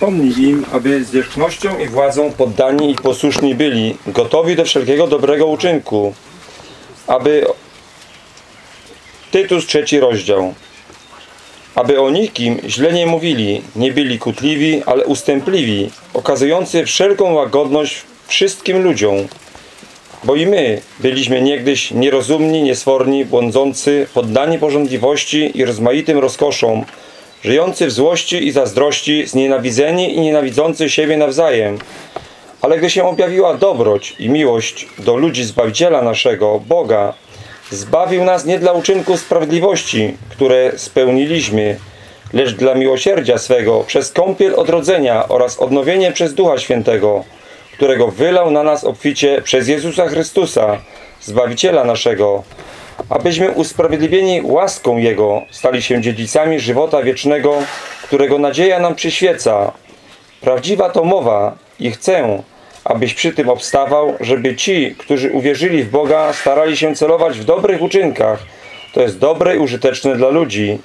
Przypomnij im, aby z wierzchnością i władzą poddani i posłuszni byli, gotowi do wszelkiego dobrego uczynku, aby Tytus trzeci rozdział. Aby o nikim źle nie mówili, nie byli kutliwi, ale ustępliwi, okazujący wszelką łagodność wszystkim ludziom. Bo i my byliśmy niegdyś nierozumni, niesforni, błądzący, poddani porządliwości i rozmaitym rozkoszom, żyjący w złości i zazdrości, znienawidzeni i nienawidzący siebie nawzajem. Ale gdy się objawiła dobroć i miłość do ludzi Zbawiciela naszego, Boga, zbawił nas nie dla uczynku sprawiedliwości, które spełniliśmy, lecz dla miłosierdzia swego przez kąpiel odrodzenia oraz odnowienie przez Ducha Świętego, którego wylał na nas obficie przez Jezusa Chrystusa, Zbawiciela naszego, abyśmy usprawiedliwieni łaską Jego stali się dziedzicami żywota wiecznego, którego nadzieja nam przyświeca. Prawdziwa to mowa i chcę, abyś przy tym obstawał, żeby ci, którzy uwierzyli w Boga, starali się celować w dobrych uczynkach, to jest dobre i użyteczne dla ludzi,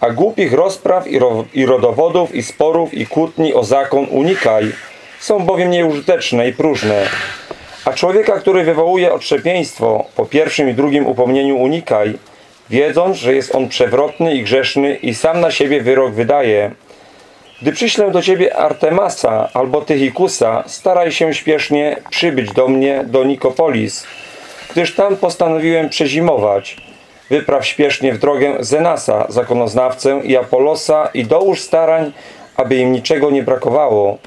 a głupich rozpraw i, ro i rodowodów i sporów i kłótni o zakon unikaj, są bowiem nieużyteczne i próżne. A człowieka, który wywołuje otrzepieństwo, po pierwszym i drugim upomnieniu unikaj, wiedząc, że jest on przewrotny i grzeszny i sam na siebie wyrok wydaje. Gdy przyślę do ciebie Artemasa albo Tychikusa, staraj się śpiesznie przybyć do mnie do Nikopolis, gdyż tam postanowiłem przezimować. Wypraw śpiesznie w drogę Zenasa, zakonoznawcę i Apolosa i dołóż starań, aby im niczego nie brakowało.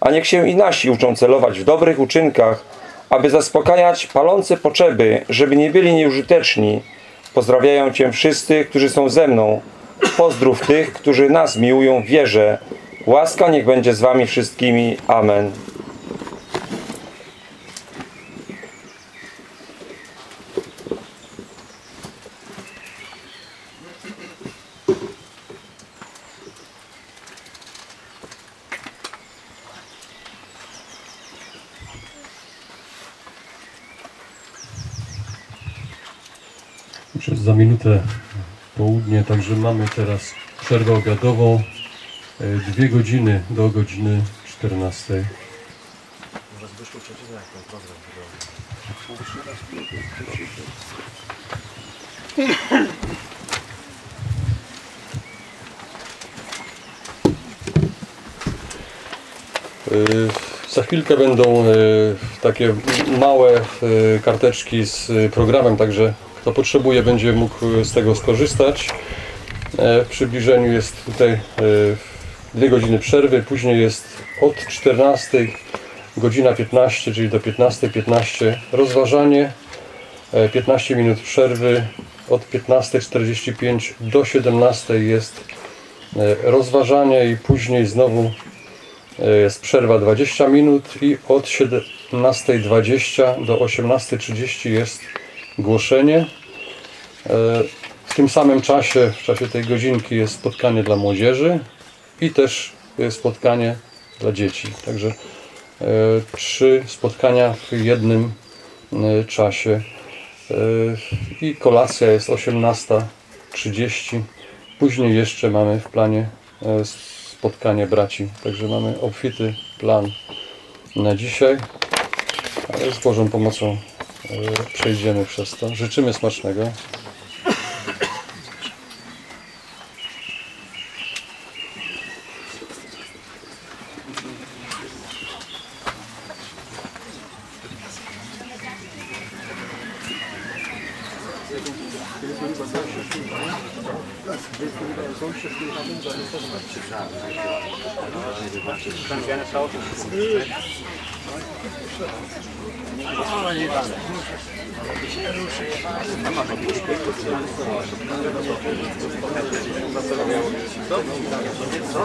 A niech się i nasi uczą celować w dobrych uczynkach, aby zaspokajać palące potrzeby, żeby nie byli nieużyteczni. Pozdrawiają Cię wszyscy, którzy są ze mną. Pozdrów tych, którzy nas miłują w wierze. Łaska niech będzie z Wami wszystkimi. Amen. Już jest za minutę południe, także mamy teraz przerwę obiadową. e, Dwie godziny do godziny 14. Y, Za chwilkę będą y, takie małe y, karteczki z programem, także kto potrzebuje będzie mógł z tego skorzystać. E, W przybliżeniu jest tutaj y, dwie godziny przerwy, później jest od 14 godzina 15, czyli do 15.15 15 rozważanie, e, 15 minut przerwy, od 15.45 do 17 jest e, rozważanie i później znowu jest przerwa 20 minut i od 17.20 do 18.30 jest głoszenie. E, W tym samym czasie, w czasie tej godzinki jest spotkanie dla młodzieży i też spotkanie dla dzieci. Także e, trzy spotkania w jednym e, czasie. I kolacja jest 18.30. Później jeszcze mamy w planie spotkanie braci. Także mamy obfity plan na dzisiaj. Z Bożą pomocą przejdziemy przez to. Życzymy smacznego. Kannst gerne tauschen. Ale nie dane. Co?